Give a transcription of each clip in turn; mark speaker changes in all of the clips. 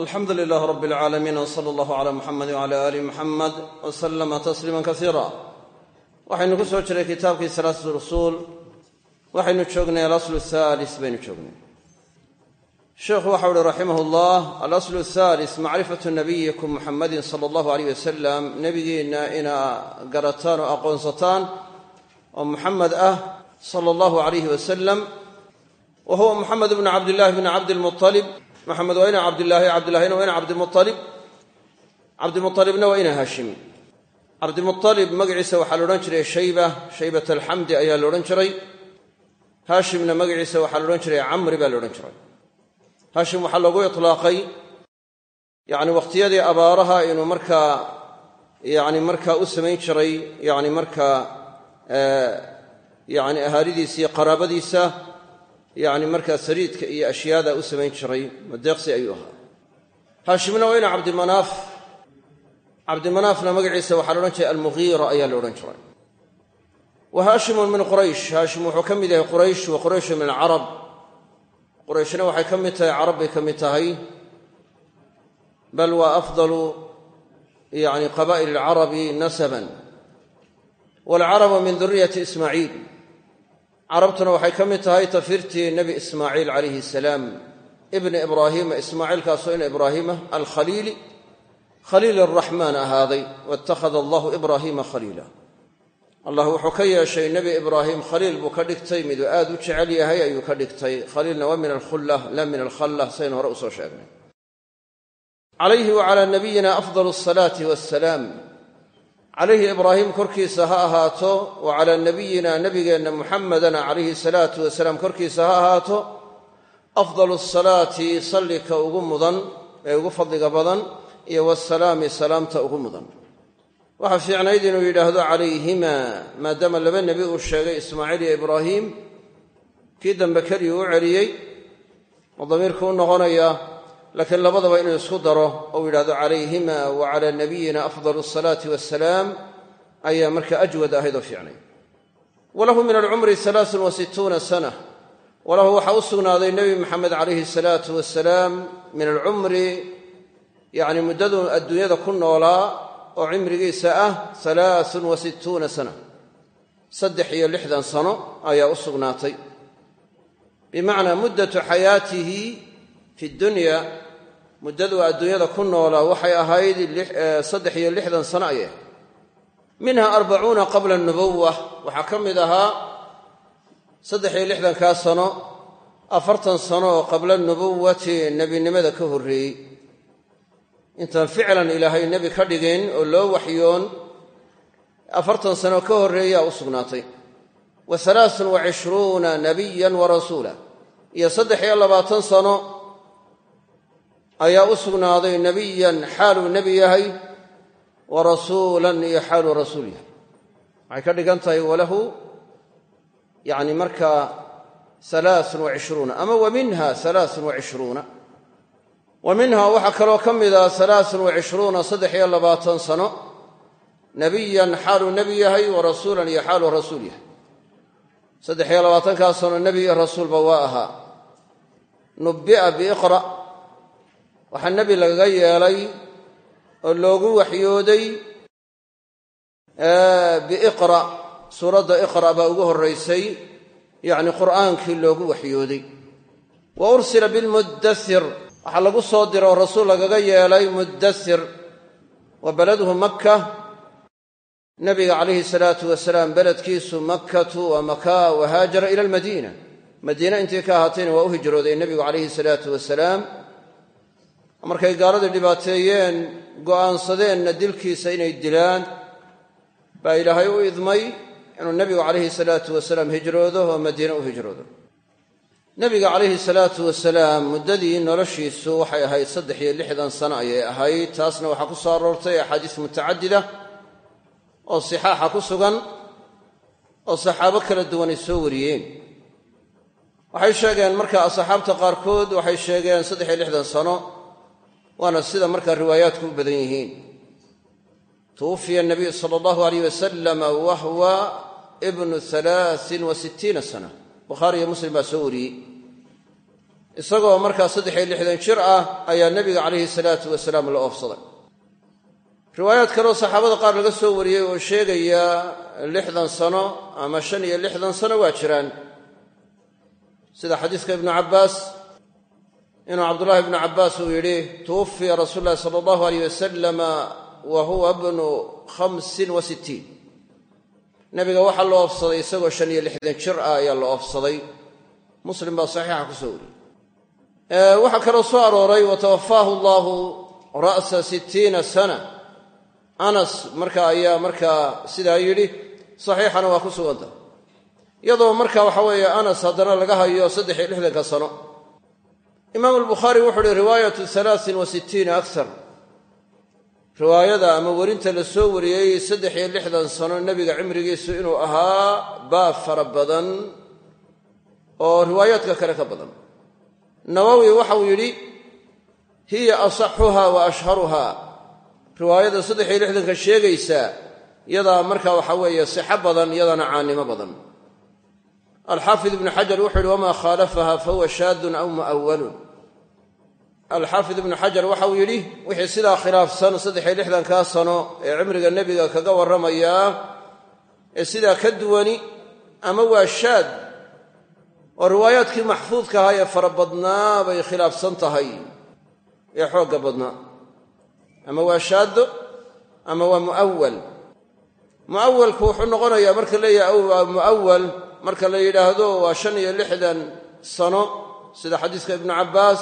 Speaker 1: alxamdu lilaah rab alcaalamiin wsala allahu cala muxamedi wcala aali muxamed wasalama tasliima kasiira waxaynu ku soo jiray kitaabkii salaasat usuul waxaynu joognay alaslu haalis baynu joognay. Sheikhu waxau uhi raximah llah alaslu haalis macrifatu nabiyikum muxamedin sala allahu aleyh wasalam nebigiinna inaa garataan oo aqoonsataan oo muxamed ah sala allahu alayh wasalam wa huwa muxamed bnu maxamed waa ina cabdilaahi cabdillahina waa ina cabdimualib cabdimualibna waa ina haashim. Cabdimualib magaciisa waxaa la odhan jiray shayba shaybat alxamdi ayaa la odhan jiray. Haashimna magaciisa waxaa la odhan jiray camri baa la odhan jiray. Haashim waxaa loogu itlaaqay yani wakhtiyadii abaaraha inuu markaa yani markaa u samayn jiray yani markaa qaraabadiisa yani markaa sariidka iyo ashyaada u samayn jiray madeeqsi ayuu ahaa. Haashimna waa ina cabdimanaaf cabdimanaafna magaciisa waxaa la odhan jiray almugiira ayaa la odhan jiray. Wa haashimun min quraysh haashim wuxuu ka mid yahay quraysh wa qurayshu min alcarab qurayshna waxay ka mid tahay carab bay ka mid tahay. Bal waa afdalu yani qabaa'il alcarabi nasaban. Waalcarabu min duriyati ismaaciil carabtuna waxay ka mid tahay tafirtii nebi ismaaciil calayhi salaam. Ibni ibraahiima ismaaciilkaasoo ina ibraahiima alkhaliili khaliil araxmaan ahaaday waittakhada allahu ibraahiima khaliila. Allah wuxuu ka yeeshay nebi ibraahim khaliil buu ka dhigtay miduu aad u jecel yahay ayuu ka dhigtay. Khaliilna waa min alkhullah la min alkhalla saynu hore u soo sheegnay. Calayhi wa calaa nabiyina afdal wassalaam calayhi ibraahim korkiisa ha ahaato wa calaa nabiyina nebigeenna muxamedana calayhi salaatu wasalaam korkiisa ha ahaato afdalu asalaati sallika ugu mudan ee ugu fadliga badan iyo wasalaami salaamta ugu mudan. Waxaa fiicnayd inuu yidhaahdo calayhima maadaama laba nebi uu sheegay ismaaciil iyo ibraahim kii dambe keligii u celiyey oo damiirku u noqonaya laakiin labadaba inuu isku daro ou yidhahdo calayhima wa calaa nabiyina afdalu asalaati wassalaam ayaa marka ajwad ahayd oo fiicnay. Walahu min alcumri alaaun wa sittuuna sana. Walahu waxaa u sugnaaday nebi maxamed calayhi salaatu wasalaam min alcumri yacni muddadu adduunyada ku noolaa oo cimrigiisa ah alaaun wa sana. Saddex iyo lixdan sano ayaa u sugnaatay. Bimacnaa muddatu xayaatihi fi dunya muddaduu adduunyada ku noolaa waxay ahayd saddex iyo lixdan sano ahayd minha arbacuuna qabla nubuwa waxaa ka mid ahaa saddex iyo lixdankaa sano afartan sano oo qabla nubuwati nebinimada ka horreeyey. Intaan ficlan ilaahay nebi ka dhigin oo loo waxyoon afartan sano ka horreeyaa u sugnaatay. Wa alaaun wa cishruuna nabiyan wa rasuula. Iyo saddex iyo labaatan sano ayaa u sugnaaday nebiyan xaaluu nebi yahay wa rasuulan iyo xaaluu rasuul yahay. Waxay ka dhigan tahay walahu yani markaa alaaun wa cishruuna ama wa minha alaaun wa cishruuna. Wa minha waxaa kaloo ka mida alaaun wa cishruuna saddex iyo labaatan sano. Nebiyan xaaluu nebi yahay wa rasuulan iyo xaaluu rasuul yahay. Saddex iyo labaatankaa sano nebi iyo rasuulba waa ahaa. Nubbi'a biiqra' waxaa nebi lagaga yeelay oo loogu waxyooday biiqra' suuradda iqra' baa ugu horraysay yacni qur'aankii loogu waxyooday. Wa ursila bilmuddathir waxaa lagu soo dira oo rasuul lagaga yeelay muddathir wa beladuhu makka. Nabiga calayhi salaatu wasalaam beledkiisu makkatu waa makaa wa haajara ila almadiina. Madiine intii ka ahaatayna waa u hijrooday nebigu calayhi salaatu wasalaam markay gaaladii dhibaateeyeen go'aansadeenna dilkiisa inay dilaan baa ilaahay u idmay inuu nebigu calayhi salaatu wasalaam hijroodo oo madiine u hijroodo. Nebiga calayhi salaatu wasalaam muddadii noloshiisu waxay ahayd saddex iyo lixdan sano ayay ahayd taasna waxaa ku soo aroortay axaadiis mutacadida oo sixaaxa ku sugan oo saxaabo kala duwan soo wariyeen. Waxay sheegeen marka asxaabta qaarkood waxay sheegeen saddex iyo lixdan sano waana sida markaa riwaayaadku u badan yihiin. Tuwufiya nabiyu sala allahu alayh wasalam wa huwa ibnu alaain wa sittiina sana. Bukhaari iyo muslim baa soo wariyey. Isagoo markaa saddex iyo lixdan jir ah ayaa nebiga calayhi salaatu wasalaam la oofsaday. Riwaayaad kaleoo saxaabada qaar laga soo wariyey oo sheegaya lixdan sano ama shan iyo lixdan sano waa jiraan. Sida xadiiska ibnu cabbaas inuu cabdullaahi ibnu cabbaas uu yidhi tuwufiya rasuulu llahi sala allahu aleyh wasalama wa huwa bnu khamsin wa sittiin. Nebiga waxaa la oofsaday isagoo shan iyo lixdan jir ah ayaa la oofsaday muslim baa saxiixa ku soo wariyey. Waxaa kaloo soo arooray watawafaahu allahu ra'sa sittiina sana. Anas marka ayaa markaa sidaa yidhi saxiixana waa ku suganta iyadoo marka waxa weeye anas haddana laga hayo saddex iyo lixdanka sano imaam albukhaari wuxu uhi riwaayatu alaain wa sittiina akar riwaayada ama werinta la soo wariyey saddex iyo lixdan sano nebiga cimrigiisu inuu ahaa baa fara badan oo riwaayaadka kale ka badan. Nawowi waxauu yidhi hiya asaxuha wa ashharuha. Riwaayada saddex iyo lixdanka sheegaysa yadaa marka waxa weeye sixo badan yadana caannimo badan. Alxaafid ibnu xajar wuxuu yihi wamaa khaalafaha fahuwa shaadun aw mu'awalun alxaafid ibnu xajar waxauu yidhi wixii sidaa khilaafsan saddex iyo lixdankaa sano ee cimriga nebiga kaga warramayaa ee sidaa ka duwani ama waa shaad oo riwaayaadkii maxfuudka ahaa ee fara badnaa bay khilaafsan tahay ee xoogga badnaa. Ama waa shaaddo ama waa mu'awal mu'awalku wuxuu noqonayaa marka leeyahay waa mu'awal marka la yidhaahdo waa shan iyo lixdan sano sida xadiiska ibnu cabbaas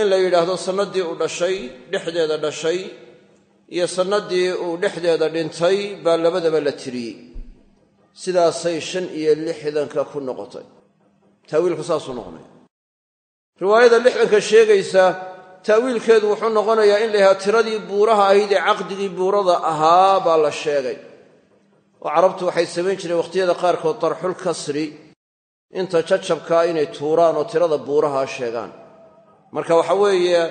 Speaker 1: in la yidhaahdo sannaddii uu dhashay dhexdeeda dhashay iyo sannaddii uu dhexdeeda dhintay baa labadaba la tiriyey. Sidaasay shan iyo lixdanka ku noqotay. Taawiilku saasuu noqonaya riwaayada lixdanka sheegaysa taawiilkeedu wuxuu noqonayaa in la yidhahdo tiradii buuraha ahayd ee caqdigii buurada ahaa baa la sheegay. Oo carabtu waxay samayn jireen wakhtiyada qaarkood darxul kasri inta jajabkaa inay tuuraan oo tirada buuraha sheegaan marka waxa weeye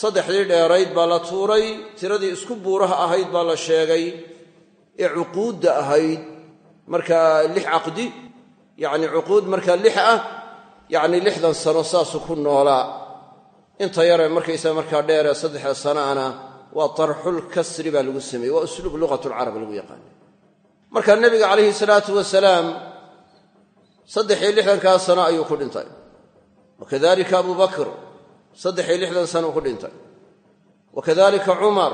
Speaker 1: saddexdii dheerayd baa la tuuray tiradii isku buuraha ahayd baa la sheegay ee cuquudda ahayd. Markaa lix caqdi yacni cuquud markaa lix ah yacni lixdan sano saasuu ku noolaa. Inta yaree markaysaa markaa dheeree saddexda sanaana waa darxul kasri baa lagu sameeyey waa usluub luqatulcarab lagu yaqaana marka nebiga calayhi salaatu wasalaam saddex iyo lixdankaa sano ayuu ku dhintay. Wakadalika abu bakr saddex iyo lixdan sanuu ku dhintay. Wa kadalika cumar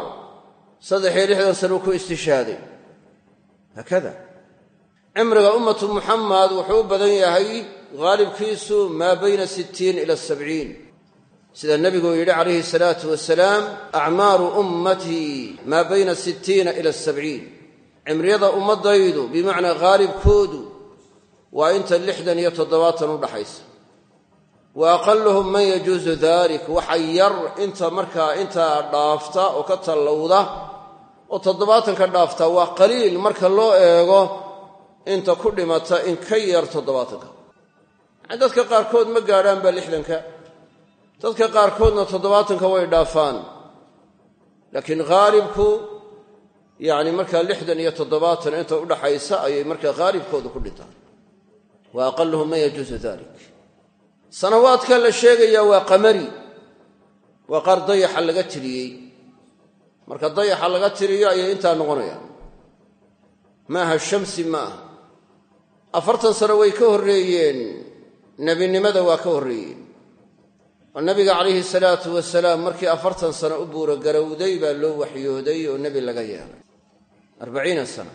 Speaker 1: saddex iyo lixdan sanuu ku istishhaaday. Haakada. Cimriga ummatu muxamed wuxuu u badan yahay haalibkiisu maa bayna sittiin ila sabciin. Sida nebigu yidhi calayhi salaatu wasalaam acmaaru ummatii maa bayna sittiina ila sabciin. Cimriyada ummaddaydu bimacnaa haalibkoodu waa inta lixdan iyo toddobaatan u wa aqaluhum man yajuusu dalik waxa yar inta markaa intaa dhaafta oo ka tallowda oo toddobaatanka dhaafta waa qaliil marka loo eego inta ku dhimata in ka yar toddobaatanka. Yani dadka qaarkood ma gaadhaan ba lixdanka. Dadka qaarkoodna toddobaatanka way dhaafaan. Laakiin haalibku yacni markaa lixdan iyo toddobaatan inta udhaxaysa ayay markaa haalibkooda ku dhintaan sanawaadka la sheegayaa waa qamari. Waa qaar dayaxa laga tiriyey. Marka dayaxa laga tiriyo ayay intaa noqonayaan. Maaha shamsi ma aha afartan sano way ka horreeyeen. Nebinimada waa ka horreeyeen. Oo nabiga calayhi salaatu wasalaam markii afartan sano u buuro garowday baa loo waxyooday oo nebi laga yeelay. Arbaciina sana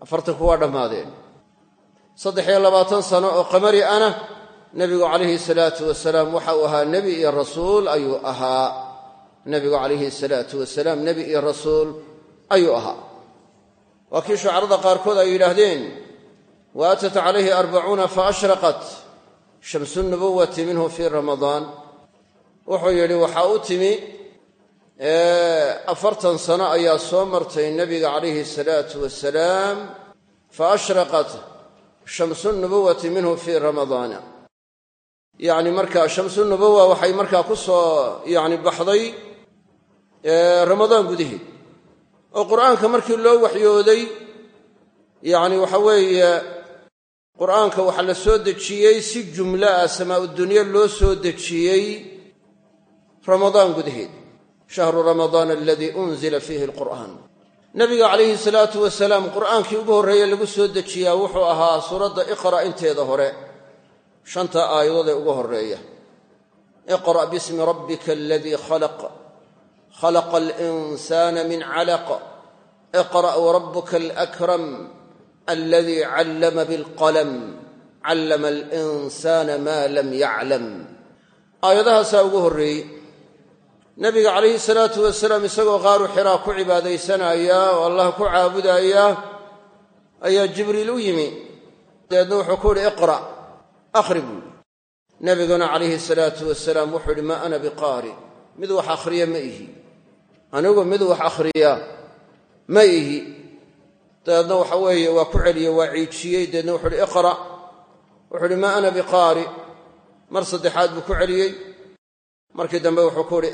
Speaker 1: afartanku waa dhammaadeen. Saddex iyo labaatan sano oo qamari ana nebigu calayhi salaatu wasalaam waxa uu ahaa nebi iyo rasuul ayuu ahaa. Nebigu calayhi salaatu wasalaam nebi iyo rasuul ayuu ahaa. Waa kii shucarada qaarkood ay yidhaahdeen wa atat calayhi arbacuuna fa ashraqat shamsu nubuwati minhu fii ramadaan. Wuxuu yidhi waxaa u timi afartan sano ayaa soo martay nebiga calayhi salaatu wasalaam fa ashraqat shamsu nubuwati minhu fii ramadaana yacni markaa shamsu nubuwa waxay markaa ku soo yacni baxday ramadaan gudaheed oo qur'aanka markii loo waxyooday yacni waxa weeye qur'aanka waxaa la soo dejiyey si jumlo ah samaa-udunyo loo soo dejiyey ramadaan gudaheed shahru ramadaan aladii unzila fiihi alqur'aan. Nabiga calayhi salaatu wasalaam qur'aankii ugu horreeye lagu soo dejiyaa wuxuu ahaa suuradda iqra' inteeda hore shanta aayadood ee ugu horreeya. Iqra' bismi rabbika aladii khalaq. Khalaqa alinsaana min calaq iqra' warabuka alakram aladii callama bilqalam. Callama alinsaana maa lam yaclam aayadahaasaa ugu horreeyey. Nabiga calayhi salaatu wasalaam isagoo qaaru xiraa ku cibaadaysanaya oo allah ku caabudaya ayaa jibriil u yimi akhri buu yidhi nabiguna calayhi salaatu wasalaam wuxuu yidhi maa ana biqaari mid wax akhriya ma ihi anigu mid wax akhriya ma ihi dabeedna waxa weeye waa ku celiye waa ciijiyey dabeedna wuxuu yidhi iqra' wuxuu yidhi maa ana biqaari mar saddexaad buu ku celiyey markii dambe wuxuu ku uhi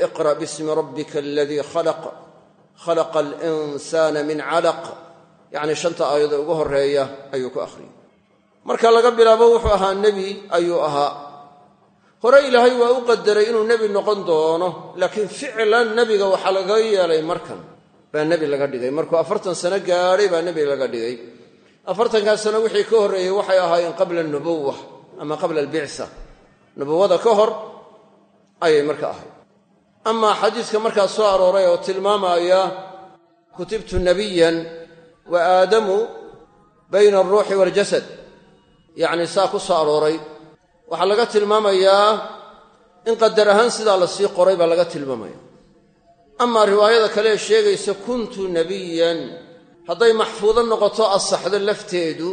Speaker 1: marka laga bilaabo wuxuu ahaa nebi ayuu ahaa. Hore ilaahay waa u qadaray inuu nebi noqon doono laakiin ficlan nebiga waxaa laga yeelay markan. Baa nebi laga dhigay. Markuu afartan sano gaadhay baa nebi laga dhigay. Afartankaa sano wixii ka horreeyey waxay ahaayeen qabla anubuwa ama qabla albicsa nubuwada ka hor ayay marka ahayd. Amaa xadiiska markaa soo arooray oo tilmaamaya kutibtu nabiyan wa aadamu bayna alruuxi waaljasad yacni saa ku soo arooray. Waxaa laga tilmaamayaa in qadar ahaan sidaa la sii qoray baa laga tilmaamaya. Amaa riwaayada kale ee sheegaysa kuntu nabiyan. Hadday maxfuudo noqoto asaxdo lafteedu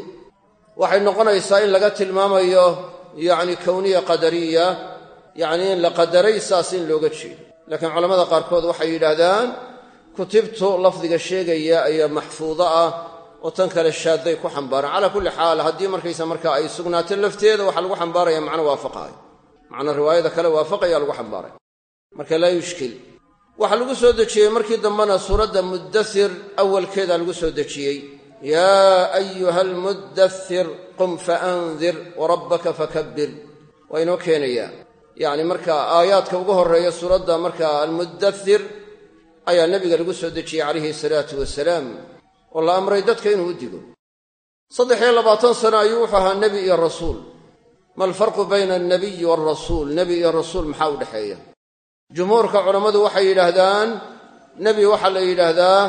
Speaker 1: waxay noqonaysaa in laga tilmaamayo yacni kowniya qadariya yacnii in la qadaray saas in looga jeedo. Laakiin culamada qaarkood waxay yidhaahdaan kutibtu lafdiga sheegaya ayaa maxfuudo ah oo tan kale shaadday ku xambaaraan calaa kulli xaal haddii markaysa marka ay sugnaato lafteeda waxaa lagu xambaaraya macno waafaqaayo macna riwaayada kale waafaqaya lagu xambaaray. Marka laa yushkil. Waxaa lagu soo dejiyey markii dambena suuradda muddasir awalkeeda lagu soo dejiyey. Yaa ayuha almuddasir qum faandir warabbaka fakabbir. Waa inoo keenayaa yacni marka aayaadka ugu horreeya suuradda marka almuddathir ayaa nebiga lagu soo dejiyey calayhi salaatu wasalaam oo la amray dadka inuu u digo. Saddex iyo labaatan sano ayuu wuxuu ahaa nebi iyo rasuul. Ma alfarqu bayna alnabiyi waalrasuul nebi iyo rasuul maxaa u dhexeeya? Jumhuurka culammadu waxay yidhaahdaan nebi waxaa la yidhaahdaa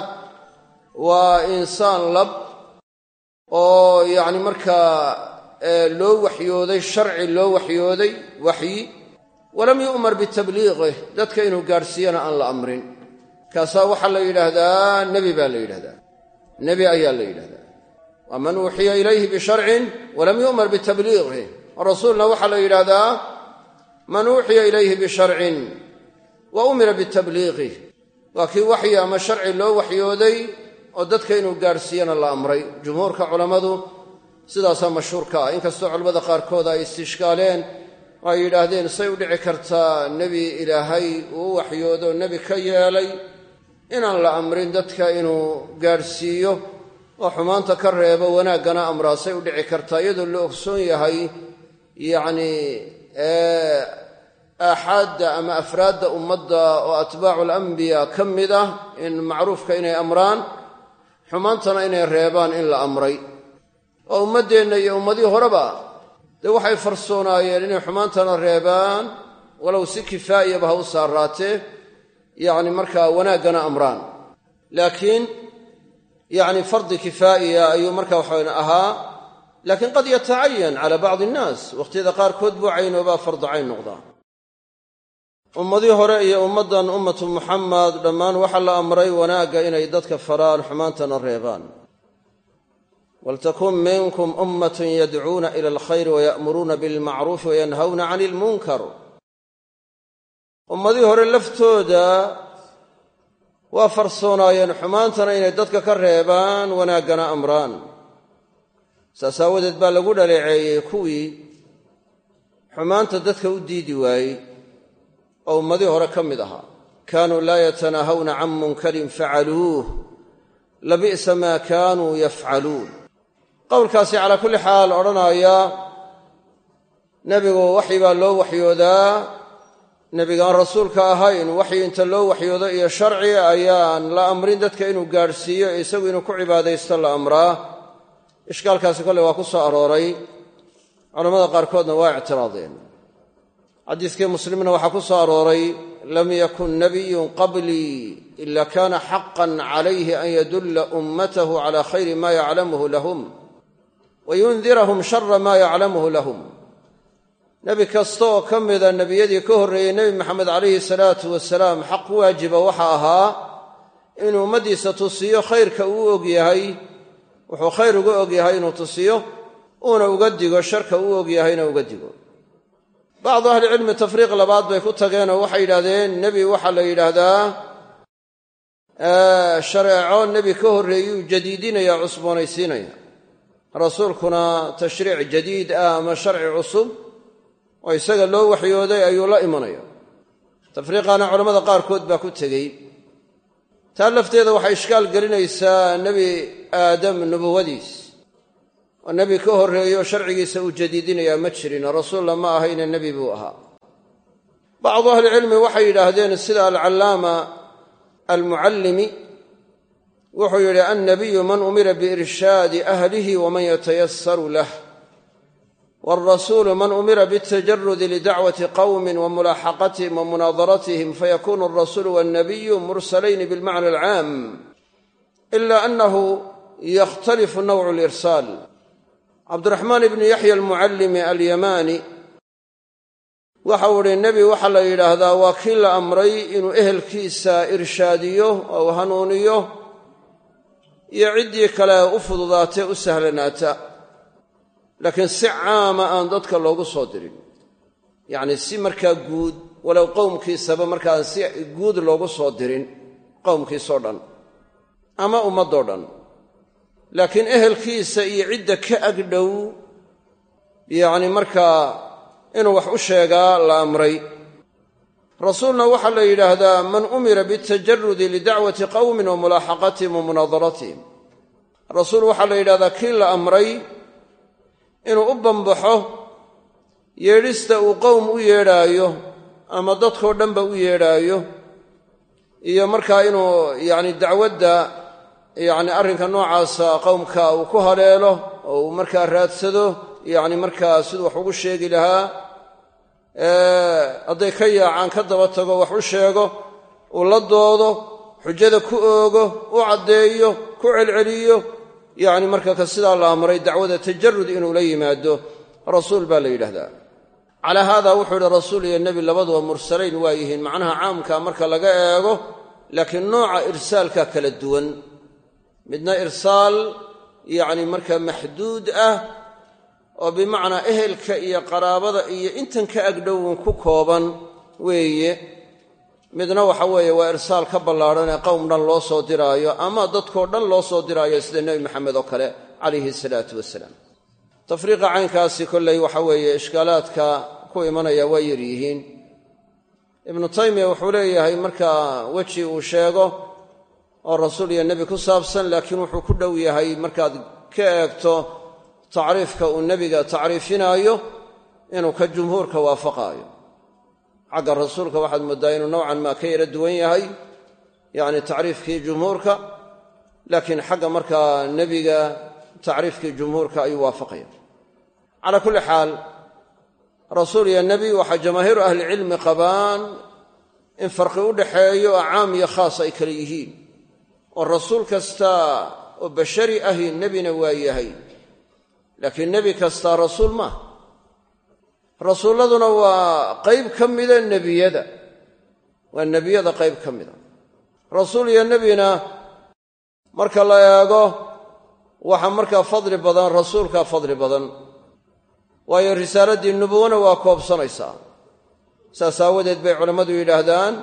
Speaker 1: waa insaan lab oo yacni markaa loo waxyooday sharci loo waxyooday waxyi walam yu'mar bitabliiqih dadka inuu gaadhsiiyana aan la amrin. Kaasaa waxaa la yidhaahdaa nebi baa la yidhahdaa nebi ayaa la yidhahdaa waa man uuxiya ilayhi bisharcin walam yu'mar bitabliiqih rasuulna waxaa la yidhaahdaa man uuxiya ilayhi bisharcin wa umira bitabliiqih waa kii waxyi ama sharci loo waxyooday oo dadka inuu gaadhsiiyana la amray. Jumhuurka culammadu sidaasaa mashhuurka ah. Inkastoo culamada qaarkood ay istishkaaleen oo ay yidhaahdeen say u dhici kartaa nebi ilaahay uu waxyoodo nebi ka yeelay inaan la amrin dadka inuu gaadhsiiyo oo xumaanta ka reebo wanaaggana amraa say u dhici kartaa iyadoo la ogsoon yahay yacnii aaxaadda ama afraadda ummadda oo atbaacu alambiya ka mid ah in macruufka inay amraan xumaantana inay reebaan in la amray. Oo ummaddeenna iyo ummadihii horeba dee waxay farsoonaayeen inay xumaantana reebaan walow si kifaa'iyaba ha u saaraatee yacni markaa wanaaggana amraan. Laakiin yacni fardi kifaa'iya ayuu marka waxayn ahaa laakiin qad yatacayan cala bacdi innaas wakhtiyada qaarkood buu caynoobaa fardu cayn noqdaa. Ummadii hore iyo ummaddan ummatu muxamed dhammaan waxaa la amray wanaagga inay dadka faraan xumaantana reebaan. Waltakun minkum ummatun yadcuuna ila alkhayri waya'muruuna bilmacruufi wayanhawna cani ilmunkar ummadii hore laftooda waa farsoonaayeen xumaantana inay dadka ka reebaan wanaaggana amraan. Saas aawadeed baa lagu dhaleeceeyey kuwii xumaanta dadka u diidi waayey oo ummadii hore ka mid ahaa. Kaanuu laa yatanaahawna can munkarin facaluuh labi'sa maa kaanuu yafcaluun. Qowlkaasi calaa kulli xaal odhanaya nebigu waxyi baa loo waxyoodaa nebigaan rasuulka ahayn waxyi inta loo waxyoodo iyo sharci ayaan la amrin dadka inuu gaadhsiiyo isagu inuu ku cibaadaysto la amraa. Ishkaalkaasi kolley waa ku soo arooray. Culammada qaarkoodna waa ictiraadeen. Xadiiskii muslimna waxaa ku soo arooray lam yakun nabiyun qablii ila kana xaqan calayhi an yadulla ummatahu cala khayri ma yaclamuhu lahum wa yundirahum shara ma yaclamuhu lahum nebi kasta oo ka mida nebiyadii ka horreeyey nebi maxamed calayhi salaatu wasalaam xaq waajiba waxa ahaa inuu ummaddiisa tusiyo khayrka uu og yahay wuxuu khayr uga og yahay inuu tusiyo uuna uga digo sharka uu og yahayna uga digo. Bacdu ahlicilmi tafriiq labaad bay ku tageen oo waxay yidhahdeen nebi waxaa la yidhaahdaa shareeco nebi ka horreeyuu jadiidinaya cusboonaysiinaya. Rasuulkuna tashriic jadiid ah ama sharci cusub oo isaga loo waxyooday ayuu la imanaya tafriiqaana culammada qaarkood baa ku tegey. Taa lafteeda waxay ishkaal gelinaysaa nebi aadam nubuwadiis. Oo nebi ka horreeyo sharcigiisa uu jadiidinayaa ma jirin rasuulla ma ahayne nebi buu ahaa. Bacdu ahlicilmi waxay yidhaahdeen sida alcallaama almucallimi wuxuu yidhi annabiyu man umira biirshaadi ahlihi waman yatayasaru lah waalrasuulu man umira bialtajarudi lidacwati qowmin wa mulaaxaqatihim wa munaadaratihim fayakunu alrasuulu walnabiyu mursalayni bilmacna alcaam ila annahu yakhtalifu nawcu lirsaal cabdiraxmaan ibnu yaxya almucallimi alyamaani waxau idhi nebi waxaa la yidhaahdaa waa kii la amray inuu ehelkiisa irshaadiyo oo u hanuuniyo iyo ciddii kale u fududaatee u sahlanaata laakiin si caama aan dadka loogu soo dirin. Yacni si markaa guud walow qowmkiisaba markaan si guud loogu soo dirin qowmkiisoo dhan ama ummaddoo dhan. Laakiin ehelkiisa iyo cidda ka agdhow yacni markaa inuu wax u sheegaa la amray. Rasuulna waxaa la yidhaahdaa man umira bialtajarudi lidacwati qowmin wa mulaaxaqatihim wa munaadaratihim rasuul waxaa la yidhahdaa kii la amray inuu u bambaxo yeedhista uu qowm u yeedhaayo ama dadkoo dhanba u yeedhaayo iyo markaa inuu yacni dacwadda yacni arrinka noocaasa qowmka uu ku haleelo oo uu markaa raadsado yacni markaa siduu wax ugu sheegi lahaa hadday ka yaacaan ka daba tago wax u sheego uu la doodo xujada ku oogo u caddeeyo ku celceliyo yacni marka ka sidaa la amray dacwada tajarud inuu la yimaado rasuul baa la yidhaahdaa calaa haada wuxuu yihi rasuul iyo nebi labaduba mursalayn waa yihiin. Macnaha caamka marka laga eego laakiin nooca irsaalka kala duwan. Midna irsaal yacni marka maxduud ah oo bimacnaa ehelka iyo qaraabada iyo intan ka agdhowin ku kooban weeye midna waxa weeye waa irsaal ka ballaadhan ee qowm dhan loo soo diraayo ama dadkoo dhan loo soo diraayo sida nebi maxamed oo kale calayhi salaatu wasalaam tafriiqa caynkaasi kolley waxa weeye ishkaalaadka ku imanaya waa yar yihiin. Ibnu taymiya wuxuu leeyahay markaa weji uu sheego oo rasuul iyo nebi ku saabsan laakiin wuxuu ku dhow yahay markaad ka eegto tacriifka uu nebiga tacriifinaayo inuu ka jumhuurka waafaqaayo xagga rasuulka waxaad mooddaa inuu nowcan maa ka yara duwan yahay yacni tacriifkii jumhuurka laakiin xagga markaa nebiga tacriifkii jumhuurka ayuu waafaqaya. Calaa kulli xaal rasuul iyo nebi waxaa jamaahiiru ahlicilmi qabaan in farqi u dhaxeeyo oo caam iyo khaas ay kale yihiin. Oo rasuul kasta oo bashari ahi nebina waa yahay laakiin nebi kastaa rasuul maaha rasuulladuna waa qayb ka mida nebiyada. Waa nebiyada qayb ka mida. Rasuul iyo nebina marka la eego waxaa markaa fadli badan rasuulkaa fadli badan. Waayo risaaladii nubuwana waa koobsanaysaa. Saas aawadeed bay culammadu yidhaahdaan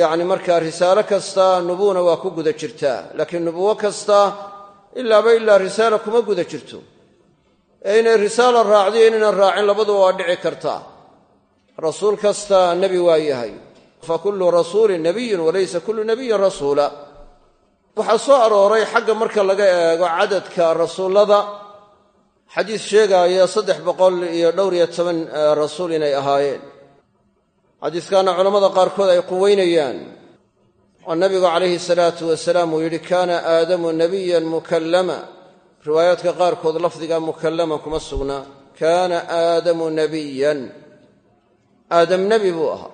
Speaker 1: yacni markaa risaalo kasta nubuwana waa ku guda jirtaa. Laakiin nubuwo kasta ilaaba ilaa risaala kuma guda jirto ee inay risaala raacdiyo inaynan raacin labaduba waa dhici kartaa rasuul kasta nebi waa yahay. Fa kullu rasuulin nabiyun walaysa kullu nabiyin rasuula. Waxaa soo arooray xagga marka laga eego cadadka rasuullada. Xadiis sheegaaya saddex boqol iyo dhowr iyo toban rasuul inay ahaayeen. Xadiiskaana culammada qaarkood ay quweynayaan. Oo nabigu calayhi salaatu wasalaam uu yidhi kaana aadamu nabiyan mukallama riwaayaadka qaarkood lafdiga mukallama kuma sugnaa kaana aadamu nabiyan. Aadam nebi buu ahaa.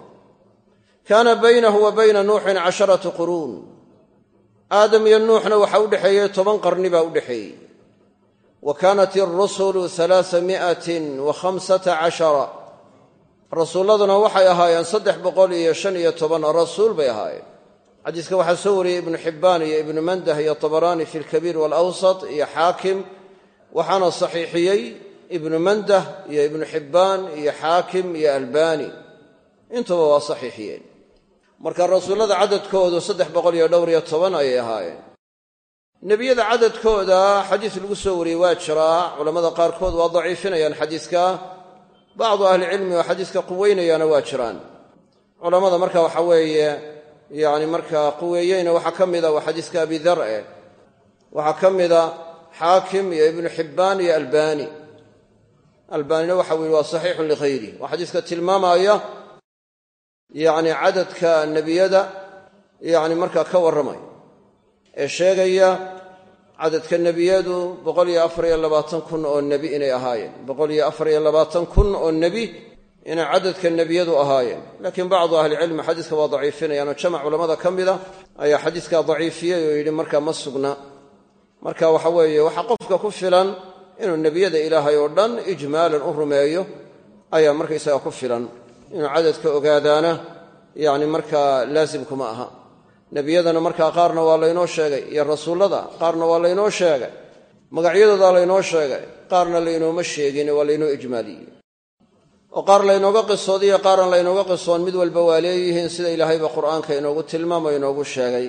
Speaker 1: Kaana baynahu wa bayna nuuxin casharatu quruun. Aadam iyo nuuxna waxaa u dhexeeyey toban qarni baa u dhexeeyey. Wa kaanat irusulu alaaa miatin wa khamsata cashara. Rasuulladuna waxay ahaayeen saddex boqol iyo shan iyo toban rasuul bay ahaayeen xadiiska waxaa soo wariyey ibnu xibbaan iyo ibnu mandah iyo tabaraani fi lkabiir waalawsat iyo xaakim waxaana saxiixiyey ibnu mandah iyo ibnu xibbaan iyo xaakim iyo albani. Intuba waa saxiixiyeen. Marka rasuullada cadadkoodu saddex boqol iyo dhowr iyo toban ayay ahaayeen. Nebiyada cadadkooda xadiis lagu soo wariyey waa jiraa culammada qaarkood waa daciifinayaan xadiiska bacdu ahlicilmi oo xadiiska quweynayaana waa jiraan. Culammada marka waxa yacni markaa quweeyeyna waxaa ka mida waa xadiiska abi dar e waxaa ka mida xaakim iyo ibnu xibbaan iyo albani. Albaanina waxa uu yihi waa saxiixun likhayri waa xadiiska tilmaamaya yacni cadadka nebiyada yacni markaa ka warramay. Ee sheegaya cadadka nebiyadu boqol iyo kun oo nebi inay ahaayeen. Boqol iyo afar iyo labaatan kun oo nebi inay cadadka nebiyadu ahaayeen. Laakiin bacdu ahlicilmi xadiiska waa daciifinayaan oo jamac culammada ka mida ayaa xadiiskaa daciifiyey oo yidhi markaa ma sugna. Marka waxa weeye waxaa qofka ku filan inuu nebiyada ilaahay oo dhan ijmaalan u rumeeyo ayaa markaysaga ku filan. Inuu cadadka ogaadaana yacni markaa laasimkuma aha. Nebiyadana markaa qaarna waa laynoo sheegay iyo rasuullada qaarna waa laynoo sheegay magacyadoodaa laynoo sheegay qaarna laynooma sheegin waa laynoo ijmaaliyey oo qaar laynooga qisoodiyo qaaran laynooga qisoon mid walba waa leeyihiin sida ilaahayba qur'aanka inoogu tilmaamo inoogu sheegay.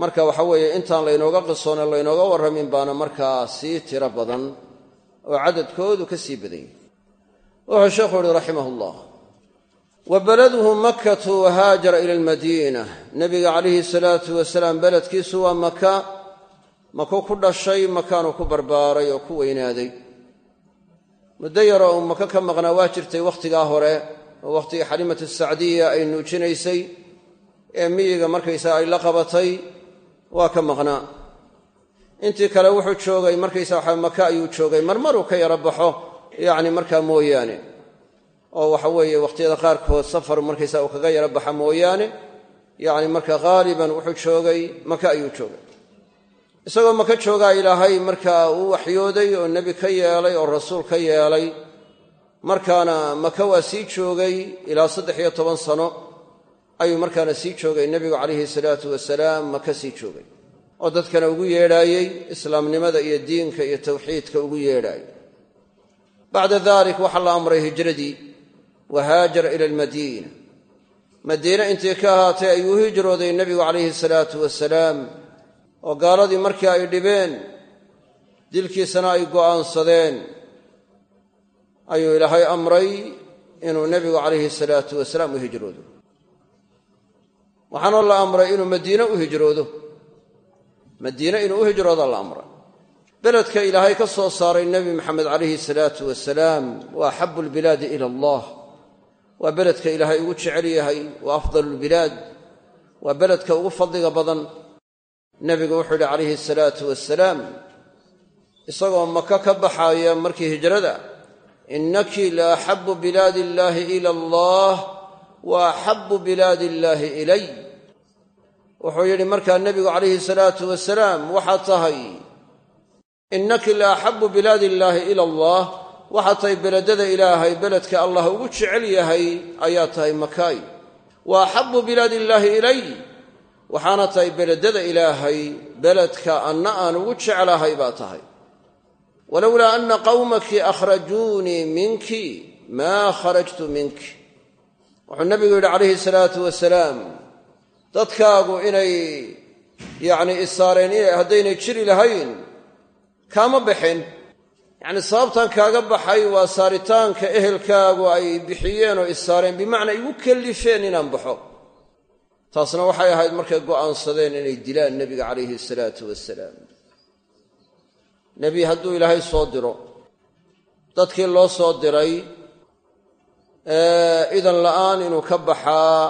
Speaker 1: Marka waxa weeye intaan laynooga qisoone laynooga warramin baana markaa sii tiro badan oo cadadkoodu ka sii badan wuxuu sheekhu uhi raximah ullah wa beladuhu makkatu wahaajara ila almadiina. Nebiga calayhi salaatu wasalaam beledkiisu waa maka maku ku dhashay makaanuu ku barbaaray oo ku weynaaday muddo yaroo uu maka ka maqnaa waa jirtay wakhtigaa hore oo wakhtigii xalimatu sacdiya ay nuujinaysay ee miyiga markaysaa ay la qabatay waa ka maqnaa. Intii kale wuxuu joogay markaysa waxa maka ayuu joogay marmaruu ka yaro baxo yacni markaa mooyaane. Oo waxa weeye wakhtiyada qaarkood safar markaysa uu kaga yaro baxa mooyaane yacni marka haaliban wuxuu joogay maka ayuu joogay isagoo maka joogaa ilaahay markaa uu waxyooday oo nebi ka yeelay oo rasuul ka yeelay markaana maka waa sii joogay ilaa saddex iyo toban sano ayuu markaana sii joogay nebigu calayhi salaatu wasalaam maka sii joogay. Oo dadkana ugu yeedhaayey islaamnimada iyo diinka iyo tawxiidka ugu yeedhaayey. Bacda dalik waxaa la amray hijradii wa haajara ila almadiina. Madiine intii ka ahaatay ayuu hijrooday nebigu calayhi salaatu wasalaam oo gaaladii markii ay dhibeen dilkiisana ay go'aansadeen. Ayuu ilaahay amray inuu nebigu calayhi salaatu wasalaam u hijroodo. Waxaana la amray inuu madiine u hijroodo. Madiine inuu u hijrooda la amray. Beledka ilaahay ka soo saaray nebi maxamed calayhi salaatu wasalaam waa axabu lbilaadi ila allah. Waa beledka ilaahay ugu jecel yahay wa afdalu lbilaad waa beledka ugu fadliga badan nebigu wuxuu yidhi calayhi salaatu wasalaam isagoo maka ka baxaaya markii hijrada innaki la axabu bilaadi illaahi ila allah wa axabu bilaadi illaahi ilay. Wuxuu yidhi markaa nebigu calayhi salaatu wasalaam waxaad tahay innaki la axabu bilaadi illaahi ila allah waxaad tahay beledada ilaahay beledka allah ugu jecel yahay ayaa tahay makaay wa axabu bilaadi illaahi ilay waxaana tahay beledada ilaahay beledka anna aan ugu jeclahay baa tahay. Walowlaa anna qawmaki akhrajuunii minki maa kharajtu minki. Wuxuu nebigu yidhi calayhi salaatu wasalaam dadkaagu inay yacni isaareen haddaynay jiri lahayn kaama baxeen yacni sababtan kaaga baxay waa saaritaanka ehelkaagu ay bixiyeen oo isaareen bimacnaa igu kellifeen inaan baxo taasna waxay ahayd markay go'aansadeen inay dilaan nebiga calayhi salaatu wasalaam nebi hadduu ilaahay soo diro dadkii loo soo diray idan la'aan inuu ka baxaa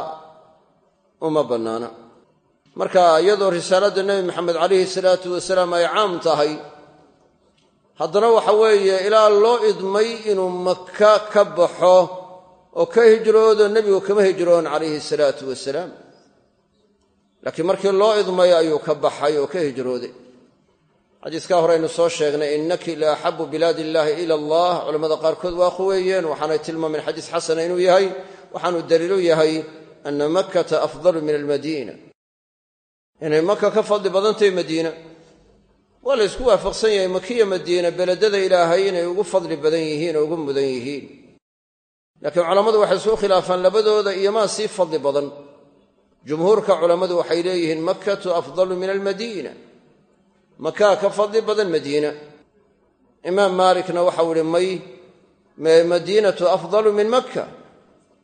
Speaker 1: uma bannaana. Marka iyadoo risaaladda nebi maxamed calayhi salaatu wasalaam ay caam tahay haddana waxa weeye ilaa loo idmay inuu maka ka baxo oo ka hijroodo nebigu kama hijroon calayhi salaatu wasalaam laakiin markii loo idmay ayuu ka baxay oo ka hijrooday. Xadiiskaa horeynu soo sheegnay innaki la axabu bilaadi illaahi ila allah. Culamada qaarkood waa quweeyeen waxaanay tilmaameen xadiis xasana inuu yahay. Waxaanu daliilu yahay ana makkata afdalu min almadiina. Inay maka ka fadli badantahay madiina. Waa la ysku waafaqsan yahay makiya madiina beledada ilaahay inay ugu fadli badan yihiin oo ugu mudan yihiin. Laakiin culammadu waxay isku khilaafaan labadooda iyomaa sii fadli badan jumhuurka culammadu waxay leeyihiin makkatu afdalu min almadiina. Makaa ka fadli badan madiina. Imaam maalikna waxau ihi may madiinatu afdalu min makka.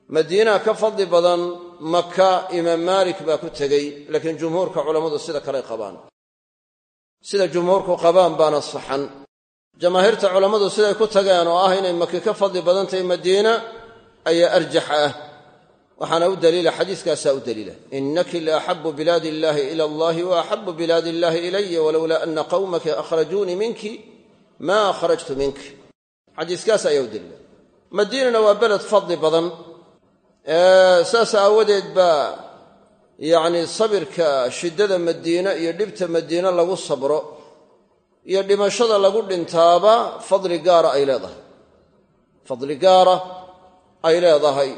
Speaker 1: Madiina ka fadli badan maka imaam maalik baa ku tegey laakiin jumhuurka culammadu sida kaley qabaan. Sida jumhuurku qabaan baana saxan. Jamaahiirta culammadu siday ku tageen oo ah inay maki ka fadli badan madiina ayaa arjax ah waxaana u daliila xadiiskaasaa u daliila inaki la axabu bilaadi illaahi ila allahi wa axabu bilaadi illaahi ilaya walowlaa ana qawmaki akhrajuunii minki maa akhrajtu minki xadiiskaas ayaa u daliila. Madiinana waa beled fadli badan. Saas aawadeed baa yacni sabirka shiddada madiina iyo dhibta madiina lagu sabro iyo dhimashada lagu dhintaaba fadli gaara ay leedahay. Gaara ay leedahay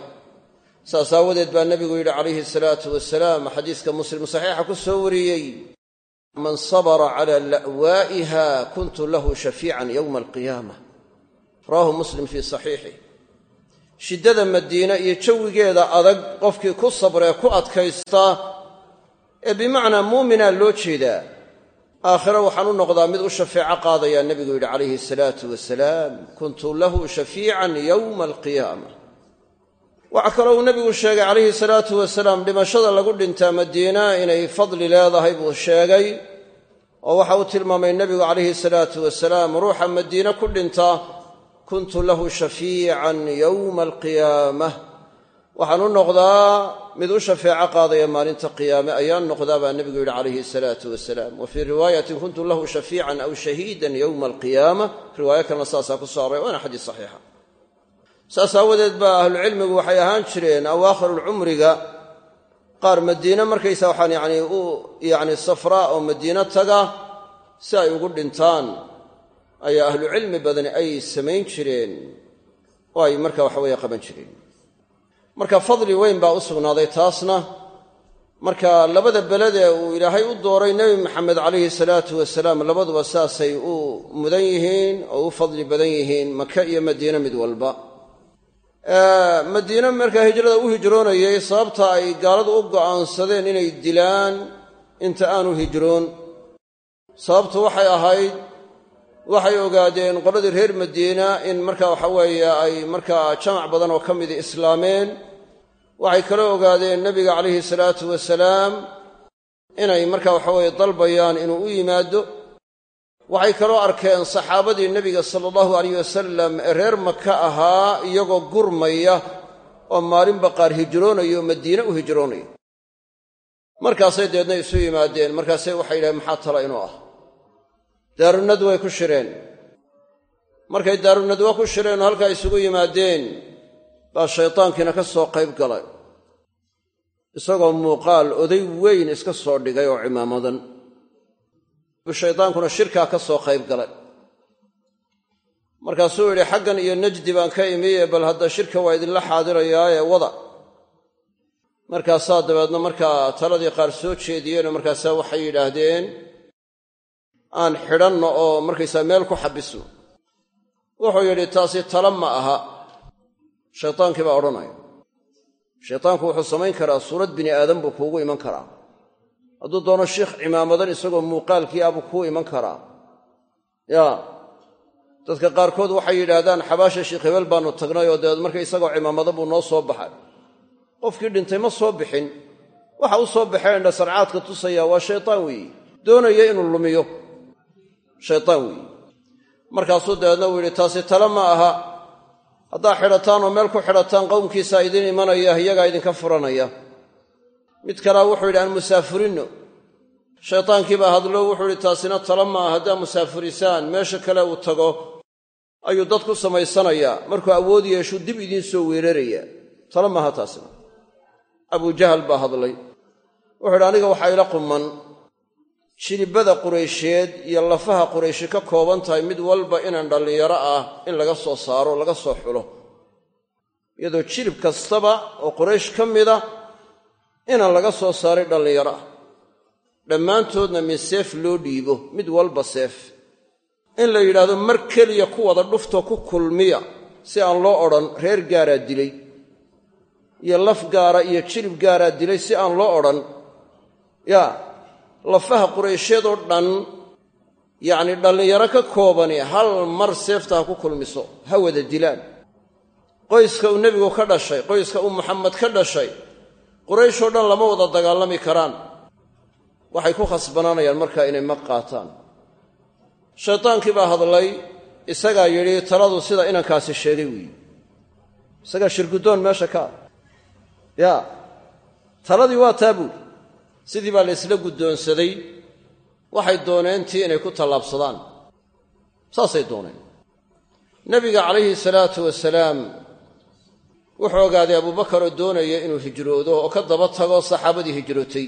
Speaker 1: saas aawadeed baa nebigu yidhi calayhi salaatu wasalaam xadiiska muslim saxiixa ku soo wariyey man sabra cala la'waa'iha kuntu lahu shafiican yowma alqiyaama. Rawaahu muslim fii saxiixih shiddada madiine iyo jawigeeda adag qofkii ku sabree ku adkaysta ee bimacnaa muuminaa loo jeedaa aakhire waxaan u noqdaa mid u shafeeco qaadayaa nebigu yidhi calayhi salaatu wasalaam kuntu lahu shafiican yowma alqiyaama waxaa kaloo uu nebigu sheegay calayhi salaatu wasalaam dhimashada lagu dhintaa madiina inay fadli leedahay buu sheegay oo waxa uu tilmaamay nebigu calayhi salaatu wasalaam ruuxa madiine ku dhinta kuntu lahu shafiican yowma alqiyaamah waxaan u noqdaa mid u shafeeco qaadaya maalinta qiyaame ayaan noqdaa baa nebigu yidhi calayhi salaatu wasalaam. Wa fii riwaayatin kuntu lahu shafiican aw shahiidan yowma alqiyaama. Riwaayo kalena saasaa ku soo array waana xadiis saxiixa saas aawadeed baa ahlucilmigu waxay ahaan jireen awaakhirulcumriga qaar madiine markaysa waxaan yacni u yacni safraa oo madiino taga si ay ugu dhintaan ayaa ahlucilmi badani ay samayn jireen oo ay marka waxaweye qaban jireen. Marka fadli weyn baa u sugnaaday taasna marka labada beledee uu ilaahay u dooray nebi maxamed calayhi salaatu wasalaam labaduba saasay u mudan yihiin oo u fadli badan yihiin maka iyo madiine mid walba madiine markaa hijrada u hijroonayay sababta ay gaaladu u go'aansadeen inay dilaan inta aanu hijroon. Sababtu waxay ahayd waxay ogaadeen qoladii reer madiina in marka waxa weeye ay markaa jamac badan oo ka midi islaameen. Waxay kaloo ogaadeen nebiga calayhi salaatu wasalaam inay marka waxaweye dalbayaan inuu u yimaado waxay kaloo arkeen saxaabadii nebiga sala allahu alayh wasalam ee reer maka ahaa iyagoo gurmaya oo maalinba qaar hijroonaya oo madiine u hijroonaya markaasay deedna isu yimaadeen. Markaasay waxay yidhahen maxaa tala inuu ah? Daarunadway ku shireen. Markay daarunadwa ku shireen oo halkaa isugu yimaadeen baa shaydaankiina ka soo qayb galay. Isagoo muuqaal oday weyn iska soo dhigay oo cimaamadan shaydaankuna shirkaa ka soo qayb galay. Markaasuu yidhi xaggan iyo najdi baan ka imiye bal hadda shirka waa idinla xaadirayaaye wada. Markaasaa dabeedna markaa taladii qaar soo jeediyeenoo markaasaa waxay yidhaahdeen aan xidhanno oo markaysaa meel ku xabisno wuxuu yidhi taasi tala ma aha. Shaydaankii baa odhanaya shaydaanku wuxuu samayn karaa suurad bini aadam buu kuugu iman karaa hadduu doono shiikh cimaamadan isagoo muuqaalkii abuu kuu iman karaa. Yaa dadka qaarkood waxay yidhaahdaan xabaasha sheikh hebel baanu tagnay oo dabeed marka isagoo cimaamada buu noo soo baxay. Qofkii dhintay ma soo bixin. Waxa u soo baxeen dhasarcaadka tusaya waa shaytaan weeye doonaya inuu lumiyo. Shaytaan weeye markaasuu dabeedna uu yidhi taasi tale ma aha. Haddaa xidhataan oo meel ku xidhataan qowmkiisaa idin imanaya iyagaa idinka furanaya mid kalea wuxuu yidhi aan musaafurinno shaytaankii baa hadlo wuxuu yidhi taasina tala ma aha haddaa musaafurisaan meesha kale uu tago ayuu dad ku samaysanayaa. Markuu awood yeeshuu dib idiin soo weeraraya. Tala maaha taasina. Abujahal baa hadlay. Wuxuu yidhi aniga waxaa ila quman. Jilibada quraysheed iyo lafaha qurayshi ka kooban tahay mid walba inaan dhallinyaro ah in laga soo saaro laga soo xulo. Iyadoo jilib kastaba oo quraysh ka mida inaan laga soo saaray dhallinyaro. Ah dhammaantoodna min seef loo dhiibo mid walba seef. In la yidhaahdo mar keliya ku wada dhuftoo ku kulmiya si aan loo odhan reer gaaraa dilay. Iyo laf gaara iyo jilib gaaraa dilay si aan loo odhan. Yaa lafaha quraysheed oo dhan yacni dhallinyaro ka koobani hal mar seefta ha ku kulmiso ha wada dilaan. Qoyska uu nebigu ka dhashay qoyska uu muxamed ka dhashay qurayshoo dhan lama wada dagaalami karaan. Waxay ku khasbanaanayaan markaa inay mag qaataan. Shaytaankii baa hadlay isagaa yidhi taladu sida inankaasi sheegay weeye isagaa shirguddoon meesha ka ah. Yaa taladii waa taa buuri sidii baa la ysla guddoonsaday. Waxay dooneen tii inay ku tallaabsadaan. Saasay dooneen. Nebiga calayhi salaatu wasalaam wuxuu ogaaday abubakar oo doonaya inuu hijroodo oo ka daba tago saxaabadii hijrootay.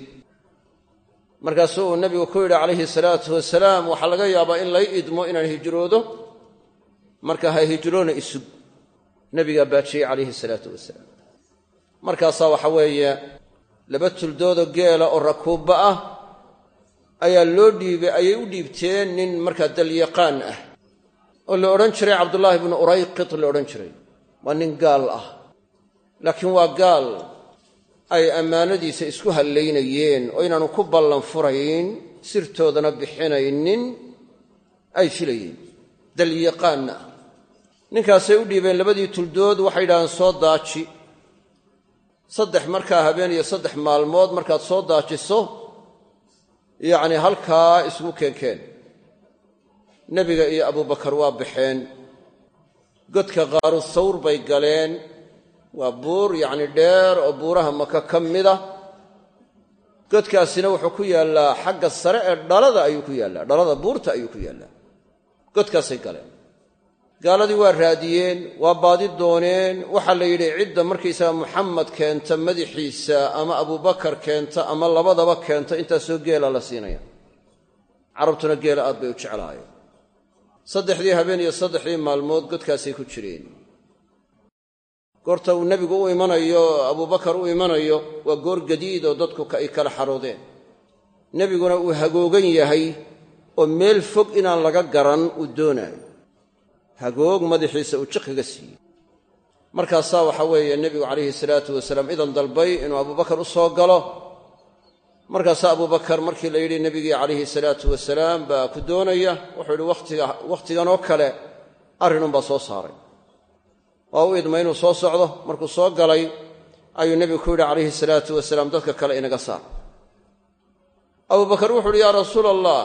Speaker 1: Markaasuu uu nebigu ku yidhi calayhi salaatu wasalaam waxaa laga yaabaa in lay idmo inaan hijroodo. Marka ha hijroona isug. Nebigaa baajiyey calayhi salaatu wasalaam. Markaasaa waxa weeye laba tuldoodoo geela oo rakuubba ah ayaa loo dhiibay ayay u dhiibteen nin markaa dalyaqaan ah. Oo la odhan jiray cabdullaahi bnu urayqit la odhan jiray. Waa nin gaal ah laakiin waa gaal. Ay ammaanadiisa isku hallaynayeen oo inaanu ku ballan furayn sirtoodana bixinaynin ay filayeen. Dalyaqaanna ah. Ninkaasay u dhiibeen labadii tuldood waxay yidhahdeen soo daaji. Saddex markaa habeen iyo saddex maalmood markaad soo daajiso yacni halkaa isugu keenkeen. Nebiga iyo abubakar waa baxeen. Godka qaaru sawr bay galeen waa buur yacni dheer oo buuraha maka ka mida godkaasina wuxuu ku yaallaa xagga sare ee dhalada ayuu ku yaallaa dhalada buurta ayuu ku yaallaa. Godkaasay galeen. Gaaladii waa raadiyeen waa baadi dooneen. Waxaa la yidhi cidda markaysaga muxamed keenta madaxiisa ama abubakar keenta ama labadaba keenta intaasoo geela la siinaya. Carabtuna geela aad bay u jeclaayeen saddexdii habeen iyo saddexdii maalmood godkaasay ku jireen goorta uu nebigu u imanayo abubakar u imanayo waa goor gadiid oo dadku ay kala xaroodeen. Nebiguna uu hagoogan yahay oo meel fog inaan laga garan uu doonaayo. Hagoog madaxiisa uu jiqiga siiyey. Markaasaa waxaa weeye nebigu calayhi salaatu wasalaam idan dalbay inuu abubakar u soo galo. Markaasaa abubakar markii la yidhi nebigii calayhi salaatu wasalaam baa ku doonaya wuxuu yidhi wakhtiga wakhtigan oo kale arrinunbaa soo saaray waa u idma inuu soo socdo markuu soo galay ayuu nebigu ku yidhi calayhi salaatu wasalaam dadka kale inaga saar. Abubakar wuxu uhi yaa rasuul allah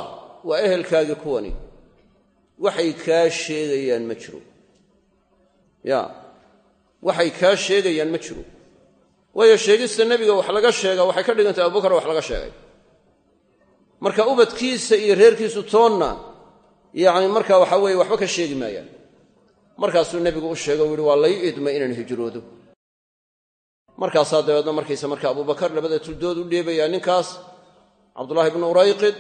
Speaker 1: waa ehelkaagii kuwani. Waxay kaa sheegayaan ma jiro. Ya waxay kaa sheegayaan ma jiro. Waayo sheegista nebiga wax laga sheega waxay ka dhigantahay abubakar wax laga sheegay. Marka ubadkiisa iyo reerkiisu toonna yacni marka waxa weeye waxba ka sheegi maayaan markaasuu nebigu u sheegay u yihi waa lay idmay inaan hijroodo. Markaasaa dabeedna markaysa marka abubakar labada tuldood u dheebayaa ninkaas cabdullaahi bnu urayqid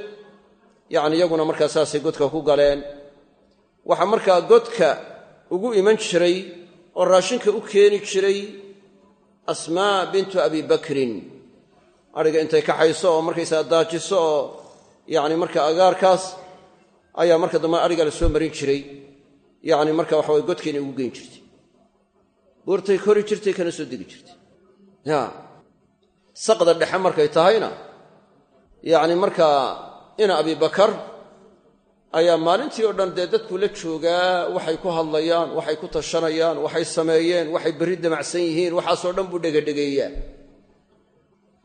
Speaker 1: yacni iyaguna markaa saasay godka ku galeen. Waxaa markaa godka ugu iman jiray oo raashinka u keeni jiray asmaa bintu abi bakrin. Adhiga intay kaxayso oo markaysaa daajiso oo yacni marka agaarkaas ayaa marka dambe adhiga la soo marin jiray yacni marka waxa godkeena ugu geyn jirtay. Buurtay kori jirtay kana soo degi jirtay. Saqda dhexe markay tahayna yacni markaa ina abibakar ayaa maalintii oo dhan dee dadku la joogaa waxay ku hadlayaan waxay ku tashanayaan waxay sameeyeen waxay berri damacsan yihiin waxaasoo dhan buu dhegedhegeeyaa.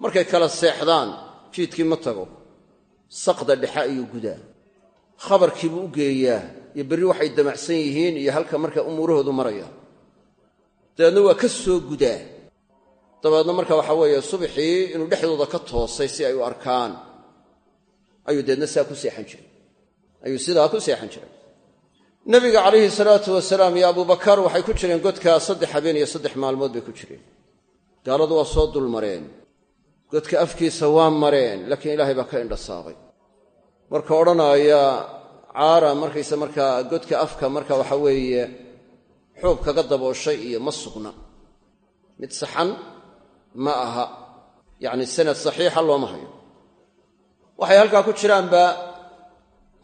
Speaker 1: Markay kala seexdaan fiidkii ma tago. Saqda dhexe ayuu gudaa. Khabarkiibuu u geeyaa iyo berri waxay damacsan yihiin iyo halka marka umuurahoodu maraya dabeedna waa ka soo gudaa. Dabeedna marka waxaa weeye subaxii inuu dhexdooda ka toosay si ay u arkaan. Ayuu deedna sidaa ku seexan jiray. Ayuu sidaa ku seexan jiray. Nabiga calayhi salaatu wasalaam iyo abubakar waxay ku jireen godkaa saddex habeen iyo saddex maalmood bay ku jireen. Gaaladu waa soo dulmareen godka afkiisa waa mareen laakiin ilaahay baa ka indhasaabay marka odhanaaya caara markaysa markaa godka afka marka waxa weeye xuub kaga dabooshay iyo ma sugna. Mid saxan ma aha. Yacni sanad saxiixa looma hayo. Waxay halkaa ku jiraanba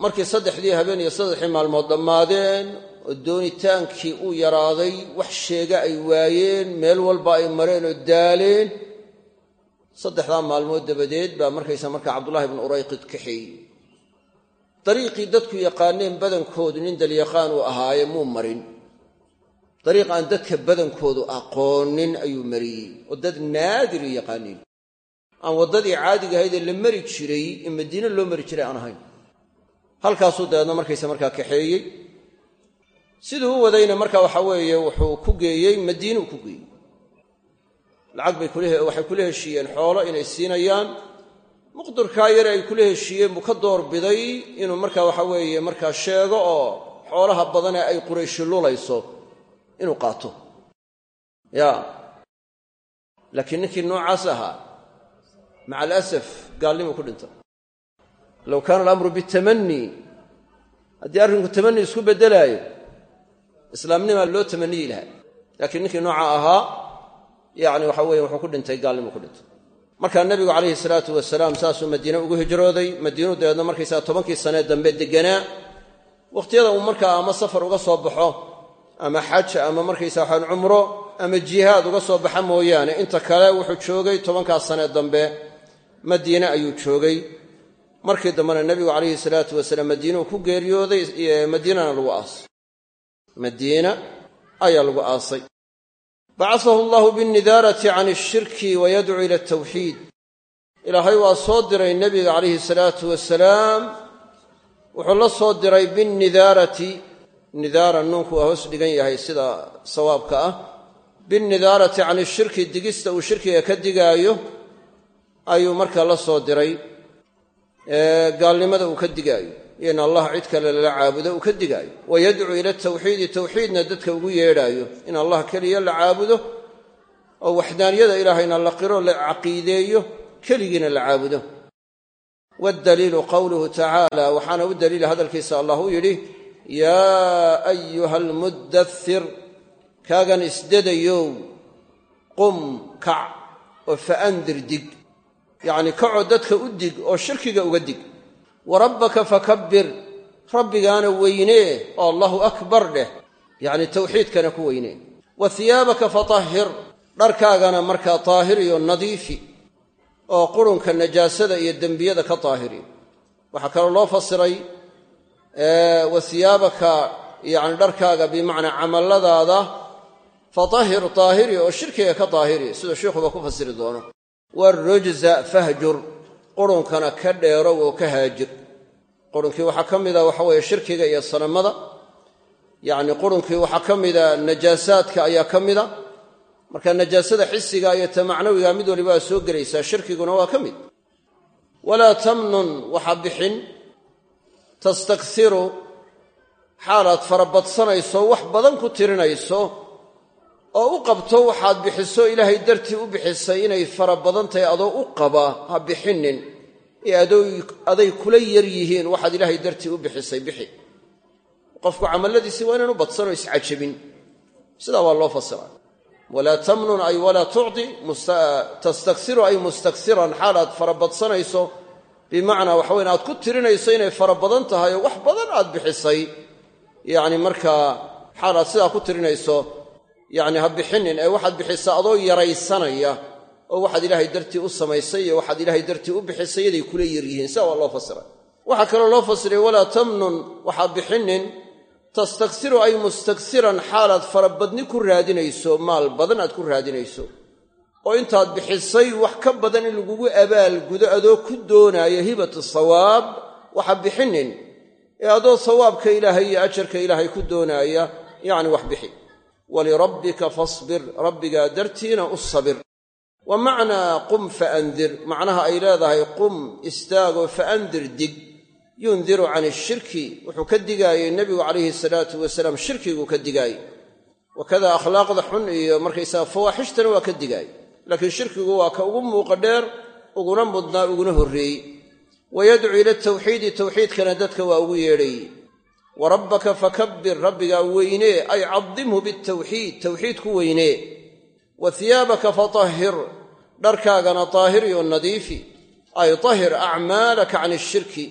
Speaker 1: markii saddexdii habeen iyo saddexdii maalmood dhammaadeen oo doonitaankii uu yaraaday wax sheega ay waayeen meel walba ay mareen oo daaleen saddexdaa maalmood dabadeed baa markaysa markaa cabdullahi bnu urayqid kaxeeyey dariiqii dadku yaqaaneen badankoodu nin dalyaqaan uu ahaaye muu marin. Dariiq aan dadka badankoodu aqoonin ayuu mariyey. Oo dad naadiri yaqaaniin. Aan waddadii caadiga ahaydee la mari jiray in madiine loo mari jiray aan ahayn. Halkaasuu dabeedna markaysa markaa kaxeeyey. Siduu u wadayna marka waxa weeye wuxuu ku geeyey madiinuu ku geeyey. Lacag bay waxay kula heshiiyeen xoolo inay siinayaan muqdurkaa yare ay kula heshiiyeen buu ka doorbiday inuu marka waxa weeye markaa sheego oo xoolaha badanee ay qurayshi lulayso inuu qaato. Ya. Laakiin ninkii noocaas ahaa maca alasaf gaalnimuu ku dhintay low kaana alamru bitamani haddii arrinku tamani isku beddelaayo islaamnimaa loo tamaniyi lahaa laakiin ninkii nooca ahaa yacni waxa weeye wuxuu ku dhintay gaalnimuu ku dhintay markaa nebigu calayhi salaatu wasalaam saasuu madiine ugu hijrooday madiinuu dabeedna markaysaa tobankii sanee dambe deganaa wakhtiyada uu markaa ama safar uga soo baxo ama xaj ama markaysa waxaan cumro ama jihaad uga soo baxa mooyaane inta kale wuxuu joogay tobankaas sanee dambe. Madiine ayuu joogay. Markii dambena nebigu calayhi salaatu wasalaam madiinuu ku geeriyooday madiinana lagu aasay. Madiina ayaa lagu aasay bacasahu allahu binnidaarati can ishirki wa yadcuu ila altawxiid ilaahay waa soo diray nebiga calayhi salaatu wasalaam wuxuu la soo diray binnidaarati. Nidaara nuunku waa hoos dhigan yahay sida sawaabka ah. Binnidaarati can ishirki digista uu shirkiga ka digaayo ayuu markaa la soo diray. Gaalnimada uu ka digaayo in allah cid kale lala caabudo uu ka digaayo. Wa yadcuu ila tawxiidi tawxiidna dadka ugu yeedhaayo. In allah keliya la caabudo oo waxdaaniyada ilaahayna la qiro la caqiideeyo keligiina la caabudo. Waddaliilu qowluhu tacaala waxaana u daliila hadalkiisa allah u yidhi yaa ayuha almuddathir kaagan isdadayow qum kac oo fa'andir dig. Yacni kacoo dadka u dig oo shirkiga uga dig wa rabbaka fakabbir. Rabbigaana weynee oo allahu akbar dheh. Yacni tawxiidkana ku weynee wa hiyaabaka fatahhir. Dharkaagana markaa taahir iyo nadiifi oo qurunka najaasada iyo dembiyada ka taahiri. Waxaa kaloo loo fasiray wa hiyaabaka yacni dharkaaga bimacnaa camalladaada fatahhir taahiri oo shirkiga ka taahiri siduu sheikhuba ku fasiri doono. Waarujza qurunkana ka dheerow oo ka haajir. Qurunkii waxaa ka mida waxa weeye shirkiga iyo sanamada. Yacni qurunkii waxaa ka mida najaasaadka ayaa ka mida marka najaasada xisiga iyo ta macnawiga mid waliba waa soo gelaysaa shirkiguna waa ka mid. Walaa tamnun waxa bixin. Tastaksiru xaalaad farabadsanayso wax badan ku tirinayso oo u qabto waxaad bixiso ilaahay dartii u bixisay inay fara badan tahay adoo u qaba ha bixinin. Ee aday kula yar yihiin waxaad ilaahay dartii u bixisay bixi. Qofku camalladiisii waa inaanu badsanoo iscajabin. Sidaa waa loo fasira walaa tamnun ay walaa tucdi tastaksiru ay mustaksiran xaalaad fara badsanayso bimacnaa waxa weyn aad ku tirinayso inay fara badan tahay oo wax badan aad bixisay. Yacni markaa xaalaad sidaa ku tirinayso yacni ha bixinin ee waxaad bixisaa adoo yaraysanaya oo waxaad ilaahay dartii u samaysay iyo waxaad ilaahay dartii u bixisay yaday kula yaryihiin sidaa waa loo fasiray waxaa kaloo loo fasiray walaa tamnun waxaa bixinin tastaksiru ay mustaksiran xaalaad farabadni ku raadinayso maal badan aad ku raadinayso. Oo intaad bixisay wax ka badan in lagugu abaalgudo adoo ku doonaayo hibatu sawaab waxa bixinin. Ee adoo sawaabka ilaahay iyo ajarka ilaahay ku doonaaya yacni wax bixi walirabbika fasbir rabbigaa dartiina u sabir wa macnaa qum faandir macnaha ay leedahay qum istaagoo faandir dig yundiru can ishirki wuxuu ka digaayey nebigu calayhi salaatu wasalaam shirkiguu ka digaayey wakada akhlaaqda xun iyo markaysaga fawaaxishtana waa ka digaayey laakiin shirkigu waa ka ugu muuqa dheer uguna mudnaa uguna horreeyey wa yadcuu ila tawxiidi tawxiidkana dadka waa ugu yeedhayey wa rabbaka fakabbir rabbigaa weynee ay cadimhu bitawxiid tawxiid ku weynee wa hiyaabaka fatahhir dharkaagana taahiri oo nadiifi. Ay tahir acmaalaka can ishirki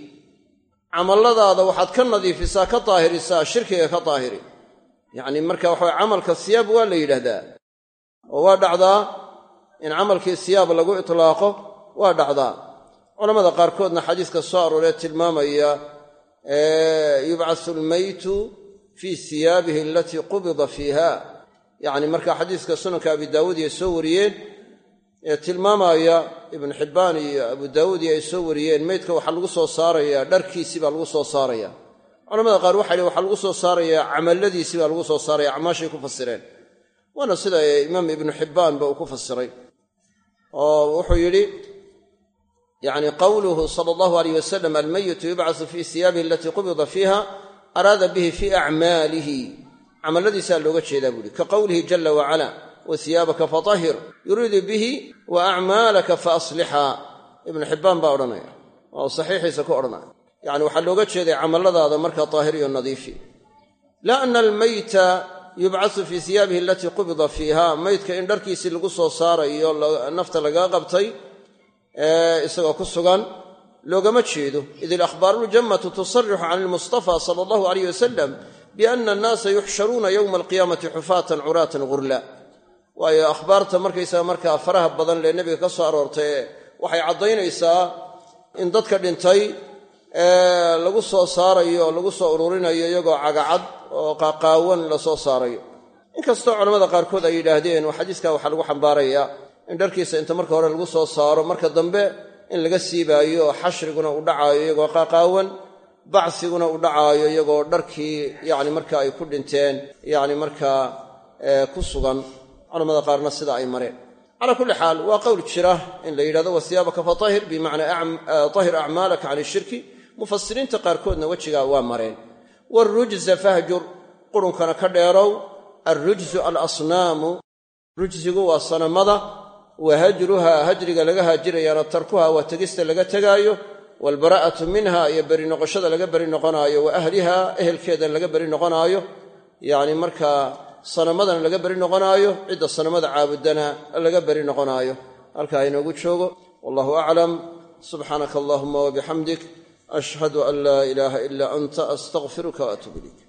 Speaker 1: camalladaada waxaad ka nadiifisaa ka daahirisaa shirkiga ka daahiri yacni marka waxa camalka siyaab waa la yidhaahdaa. Oo waa dhacdaa in camalkii siyaab lagu itlaaqo waa dhacdaa. Culamada qaarkoodna xadiiska soo arooree tilmaamaya yubcasu almaytu fii siyaabihi alatii qubida fiiha. Yacni marka xadiiska sunanka abi daawuud ay soo wariyeen ee tilmaamaya ibnu xibbaan iyo abu daawuud iyo ay soo wariyeen meydka waxaa lagu soo saarayaa dharkiisii baa lagu soo saaraya. Culamada qaar waxay waxaa lagu soo saarayaa camalladiisii baa lagu soo saaraya acmaashay ku fasireen. Waana sida imaam ibnu xibbaanba uu ku fasiray. Oo wuxuu yidhi yani qowluhu sala allahu alayh wasalam almayitu yubcasu fii siyaabihi alatii qubida fiiha araada bihi fii acmaalihi. Camalladiisaa looga jeedaa buuhi ka qowlihi jala wacala wa siyaabaka fatahhir yuriidu bihi wa acmaalaka faaslixaa ibnu xibbaan baa odhanaya oo saxiixiisa ku odhanaya. Yani waxaa looga jeeday camalladaada markaa taahiriyo nadiifi. Laa ana almayta yubcasu fii siyaabihi alatii qubida fiiha. Maydka in dharkiisii lagu soo saarayo nafta lagaa qabtay isagoo ku sugan loogama jeedo. Id ilakhbaaru ljammatu tusarixu can ilmustafa sala allahu alayh wasalam biana annaasa yuxsharuuna yowma alqiyaamati xufaatan curaatan gurla waayo akhbaarta markaysaga markaa faraha badan lee nebiga ka soo aroortay waxay caddaynaysaa in dadka dhintay lagu soo saarayo lagu soo ururinayo iyagoo cagacad oo qaqaawan la soo saarayo. Inkastoo culammada qaarkood ay yidhaahdeen xadiiskaa waxaa lagu xambaarayaa in dharkiisa inta marka hore lagu soo saaro marka dambe in laga siibaayo xashriguna u dhacaayo iyagoo qaqaawan bacsiguna u dhacaayo iyagoo dharkii yani marka ay ku dhinteen yani markaa ku sugan. Culamada qaarna sida ay mareen. Calaa kulli xaal waa qowl jira in la yidhahdo wasiyaabaka fatahir bimacnaa tahir acmaalaka can ishirki mufasiriinta qaarkoodna wejigaa waa mareen. Waalrujza fahjur qurunkana ka dheerow. Alrujzu alasnaamu. Rujsigu waa sanamada wa hajruhaa hajriga laga haajirayaana tarkuha waa tegista laga tegaayo waalbaraa'atu minha iyo beri noqoshada laga beri noqonaayo wa ahliha ehelkeedana laga beri noqonaayo yacni markaa sanamadana laga beri noqonaayo cidda sanamada caabudana laga beri noqonaayo. Halkaa inoogu joogo. Wallahu aclam subxaanaka allahuma wabixamdik ashhadu an laa ilaaha ilaa anta astaqfiruka waatuub ilayk